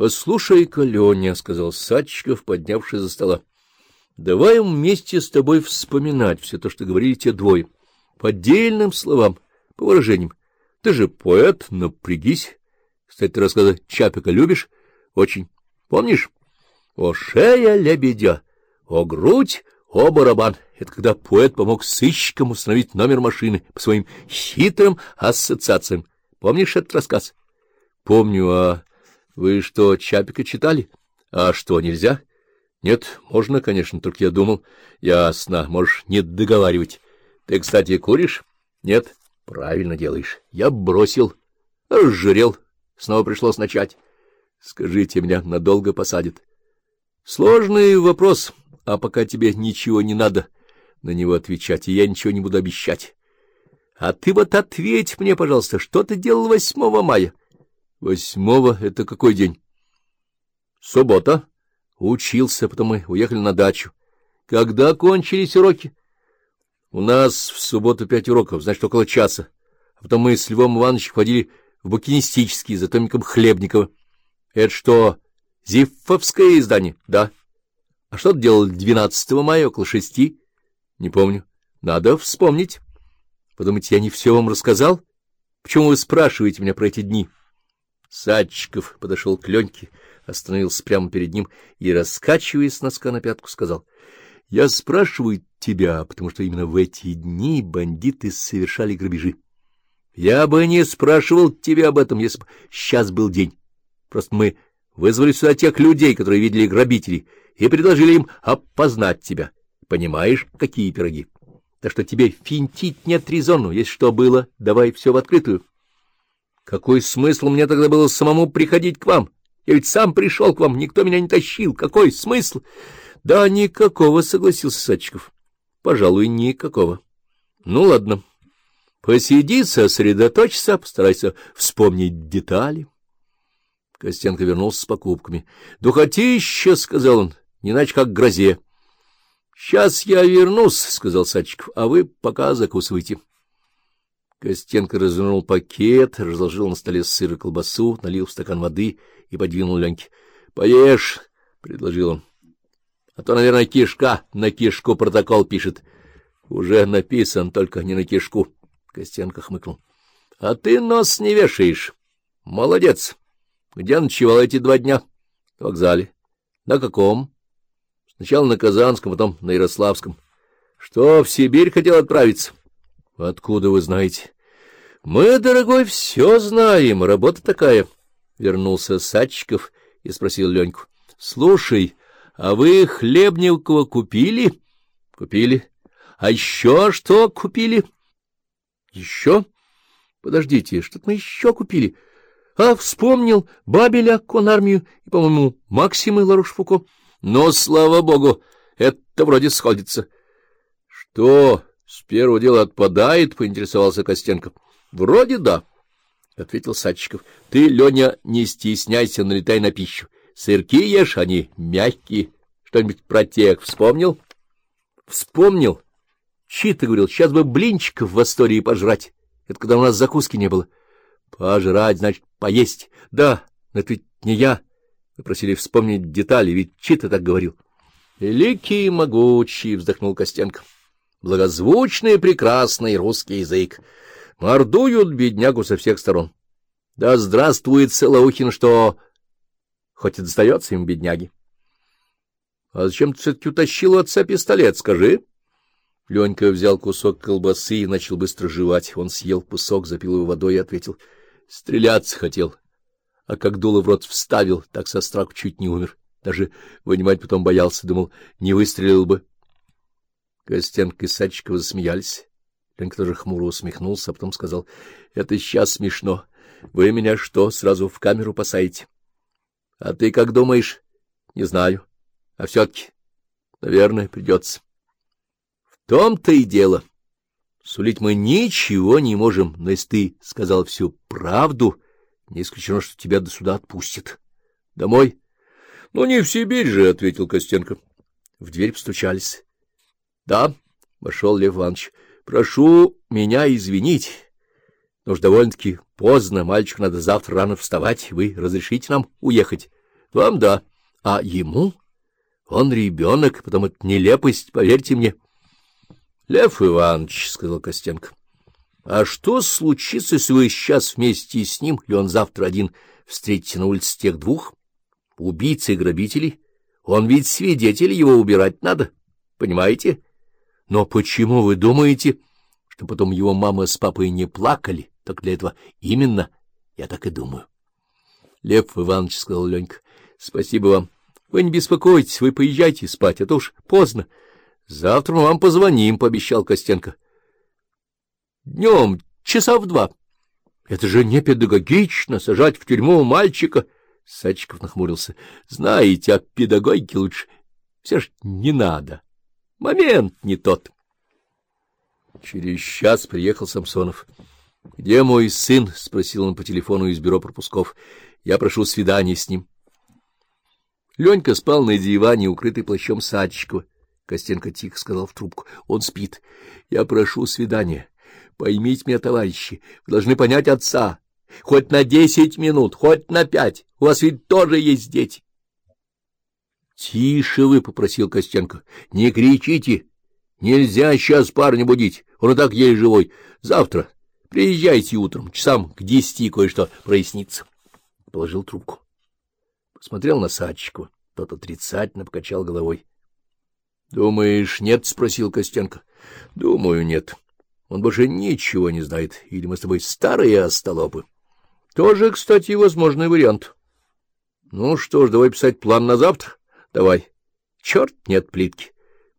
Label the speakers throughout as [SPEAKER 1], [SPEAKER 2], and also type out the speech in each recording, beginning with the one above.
[SPEAKER 1] Послушай-ка, Леня, — сказал Садчиков, поднявшись за стола, — давай вместе с тобой вспоминать все то, что говорили те двое, по отдельным словам, по выражениям. Ты же поэт, напрягись. Кстати, ты рассказы Чапика любишь? Очень. Помнишь? О шея лебедя, о грудь, о барабан. Это когда поэт помог сыщикам установить номер машины по своим хитрым ассоциациям. Помнишь этот рассказ? Помню, а вы что, Чапика читали? А что, нельзя? Нет, можно, конечно, только я думал. Ясно, можешь не договаривать. Ты, кстати, куришь? Нет? Правильно делаешь. Я бросил, разжирел. Снова пришлось начать. Скажите, меня надолго посадят. Сложный вопрос, а пока тебе ничего не надо на него отвечать, и я ничего не буду обещать. А ты вот ответь мне, пожалуйста, что ты делал 8 мая? Восьмого — это какой день? Суббота. Учился, потом мы уехали на дачу. Когда кончились уроки? У нас в субботу пять уроков, значит, около часа. А потом мы с Львом Ивановичем ходили в букинистический за Томиком Хлебникова. Это что, Зиффовское издание? Да. А что ты делал 12 мая около шести? Не помню. Надо вспомнить. Подумайте, я не все вам рассказал? Почему вы спрашиваете меня про эти дни? Садчиков подошел к Леньке, остановился прямо перед ним и, раскачиваясь носка на пятку, сказал, — Я спрашиваю тебя, потому что именно в эти дни бандиты совершали грабежи. Я бы не спрашивал тебя об этом, если бы сейчас был день. Просто мы вызвали сюда тех людей, которые видели грабителей, и предложили им опознать тебя. Понимаешь, какие пироги? Так что тебе финтить нет резону. Если что было, давай все в открытую. Какой смысл мне тогда было самому приходить к вам? Я ведь сам пришел к вам, никто меня не тащил. Какой смысл? Да никакого, согласился Садчиков. Пожалуй, никакого. Ну, ладно. Посиди, сосредоточься, постарайся вспомнить детали. Костенко вернулся с покупками. — Духотища, — сказал он, — не иначе как грозе. — Сейчас я вернусь, — сказал Садчиков, — а вы пока закусывайте. Костенко развернул пакет, разложил на столе сыр и колбасу, налил в стакан воды и подвинул Леньке. — Поешь, — предложил он. — А то, наверное, кишка на кишку протокол пишет. — Уже написан, только не на кишку. Костенко хмыкнул. — А ты нос не вешаешь. Молодец. Где ночевал эти два дня? — В вокзале. — На каком? — Сначала на Казанском, потом на Ярославском. — Что, в Сибирь хотел отправиться? — Откуда вы знаете? — Мы, дорогой, все знаем, работа такая. Вернулся Садчиков и спросил Леньку. — Слушай, а вы Хлебникова купили? — Купили. — А еще что купили? — Еще? Подождите, что-то мы еще купили. А, вспомнил Бабеля, конармию и, по-моему, Максима Ларуш-Фуко. Но, слава богу, это вроде сходится. — Что? С первого дела отпадает, — поинтересовался Костенко. — Вроде да, — ответил Садчиков. — Ты, Леня, не стесняйся, налетай на пищу. Сырки ешь, они мягкие. Что-нибудь про тех вспомнил? — Вспомнил. Чита говорил, сейчас бы блинчиков в Астории пожрать. Это когда у нас закуски не было. — Пожрать, значит, поесть. Да, но это ведь не я. Вы просили вспомнить детали, ведь Чита так говорил. — Великий и могучий, — вздохнул Костенко благозвучный и прекрасный русский язык. Мордуют беднягу со всех сторон. Да здравствует Целоухин, что хоть и достается им бедняги. — А зачем ты все-таки утащил у отца пистолет, скажи? Ленька взял кусок колбасы и начал быстро жевать. Он съел кусок, запил его водой и ответил. — Стреляться хотел. А как дуло в рот вставил, так со страху чуть не умер. Даже вынимать потом боялся, думал, не выстрелил бы. Костенко и Садчикова засмеялись. Ленька тоже хмуро усмехнулся, а потом сказал, — Это сейчас смешно. Вы меня что, сразу в камеру посадите? — А ты как думаешь? — Не знаю. А все-таки, наверное, придется. — В том-то и дело. Сулить мы ничего не можем, но если ты сказал всю правду, не исключено, что тебя до суда отпустят. — Домой? — Ну, не в Сибирь же, — ответил Костенко. В дверь постучались. — Да, — вошел Лев Иванович, — прошу меня извинить. Но уж довольно-таки поздно, мальчик, надо завтра рано вставать. Вы разрешите нам уехать? Вам да. А ему? Он ребенок, потом это нелепость, поверьте мне. — Лев Иванович, — сказал Костенко, — а что случится, если вы сейчас вместе с ним, или он завтра один, встретите на улице тех двух? Убийцы и грабителей? Он ведь свидетель, его убирать надо, понимаете? Но почему вы думаете, что потом его мама с папой не плакали? Так для этого именно я так и думаю. — Лев Иванович, — сказал Ленька, — спасибо вам. Вы не беспокойтесь, вы поезжайте спать, а то уж поздно. Завтра мы вам позвоним, — пообещал Костенко. — Днем, часа в два. — Это же не педагогично, сажать в тюрьму мальчика. Садчиков нахмурился. — Знаете, а педагогике лучше все ж не надо. Момент не тот. Через час приехал Самсонов. — Где мой сын? — спросил он по телефону из бюро пропусков. — Я прошу свидания с ним. Ленька спал на диване, укрытый плащом Садчикова. Костенко тихо сказал в трубку. — Он спит. Я прошу свидания. Поймите меня, товарищи, вы должны понять отца. Хоть на десять минут, хоть на пять. У вас ведь тоже есть дети. — Тише вы, — попросил Костенко. — Не кричите. Нельзя сейчас парня будить. Он и так еле живой. Завтра приезжайте утром, часам к десяти кое-что прояснится. Положил трубку. Посмотрел на Садчикова. Тот отрицательно покачал головой. — Думаешь, нет? — спросил Костенко. — Думаю, нет. Он больше ничего не знает. Или мы с тобой старые остолопы. Тоже, кстати, возможный вариант. Ну что ж, давай писать план на завтра. Давай. Черт, нет плитки.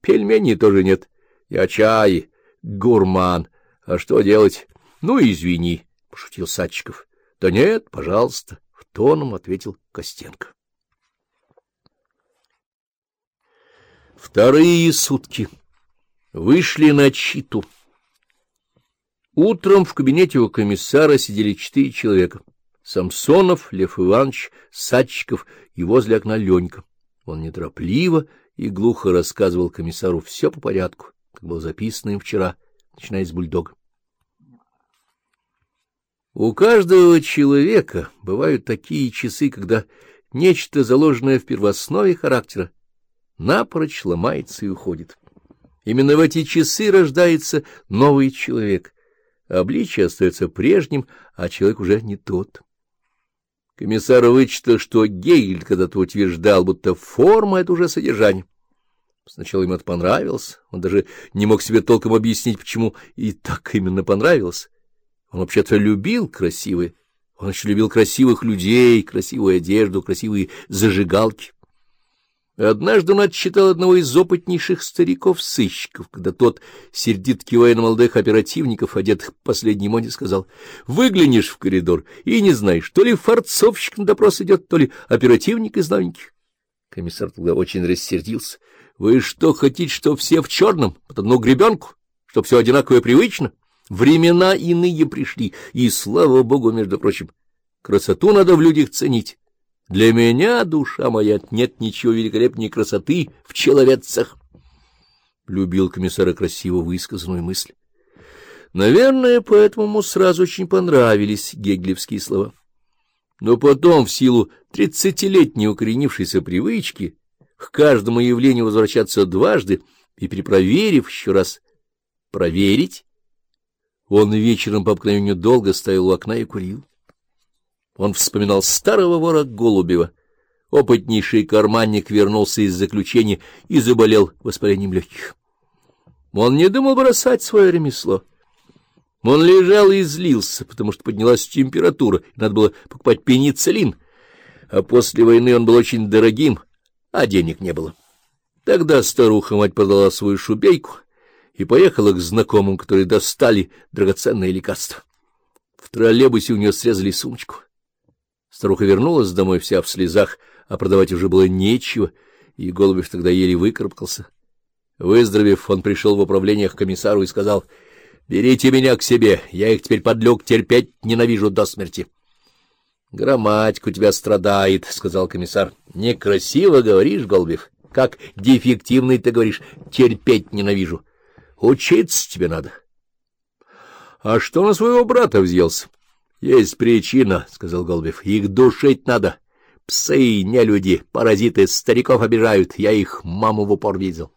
[SPEAKER 1] Пельменей тоже нет. Я чай, гурман. А что делать? Ну, извини, — пошутил Садчиков. Да нет, пожалуйста тоном ответил Костенко. Вторые сутки. Вышли на читу. Утром в кабинете у комиссара сидели четыре человека. Самсонов, Лев Иванович, Садчиков и возле окна Ленька. Он неторопливо и глухо рассказывал комиссару все по порядку, как было записано им вчера, начиная с бульдога. У каждого человека бывают такие часы, когда нечто, заложенное в первооснове характера, напрочь ломается и уходит. Именно в эти часы рождается новый человек. Обличие остается прежним, а человек уже не тот. Комиссар вычитал, что Гегель когда-то утверждал, будто форма — это уже содержание. Сначала ему это понравилось, он даже не мог себе толком объяснить, почему и так именно понравилось. Он вообще-то любил красивые. Он еще любил красивых людей, красивую одежду, красивые зажигалки. Однажды он отчитал одного из опытнейших стариков-сыщиков, когда тот, сердит кивая на молодых оперативников, одетых в последней моде, сказал, «Выглянешь в коридор и не знаешь, то ли форцовщик на допрос идет, то ли оперативник из новеньких». Комиссар тогда очень рассердился. «Вы что, хотите, что все в черном, под одну гребенку, что все одинаково и привычно?» Времена иные пришли, и, слава богу, между прочим, красоту надо в людях ценить. Для меня, душа моя, нет ничего великолепнее красоты в человецах. Любил комиссара красиво высказанную мысль. Наверное, поэтому ему сразу очень понравились геглевские слова. Но потом, в силу тридцатилетней укоренившейся привычки, к каждому явлению возвращаться дважды и, перепроверив еще раз, проверить, он вечером по обыкновению долго стоял у окна и курил. Он вспоминал старого вора Голубева. Опытнейший карманник вернулся из заключения и заболел воспалением легких. Он не думал бросать свое ремесло. Он лежал и злился, потому что поднялась температура, и надо было покупать пенициллин. А после войны он был очень дорогим, а денег не было. Тогда старуха-мать продала свою шубейку — и поехала к знакомым, которые достали драгоценные лекарства. В троллейбусе у нее срезали сумочку. Старуха вернулась домой вся в слезах, а продавать уже было нечего, и Голубев тогда еле выкарабкался. Выздоровев, он пришел в управление к комиссару и сказал, — Берите меня к себе, я их теперь подлег терпеть ненавижу до смерти. — Грамматика у тебя страдает, — сказал комиссар. — Некрасиво говоришь, Голубев. Как дефективный ты говоришь, терпеть ненавижу. Учиться тебе надо. — А что на своего брата взъелся? — Есть причина, — сказал Голубев. — Их душить надо. Псы, не люди, паразиты, стариков обижают. Я их маму в упор видел.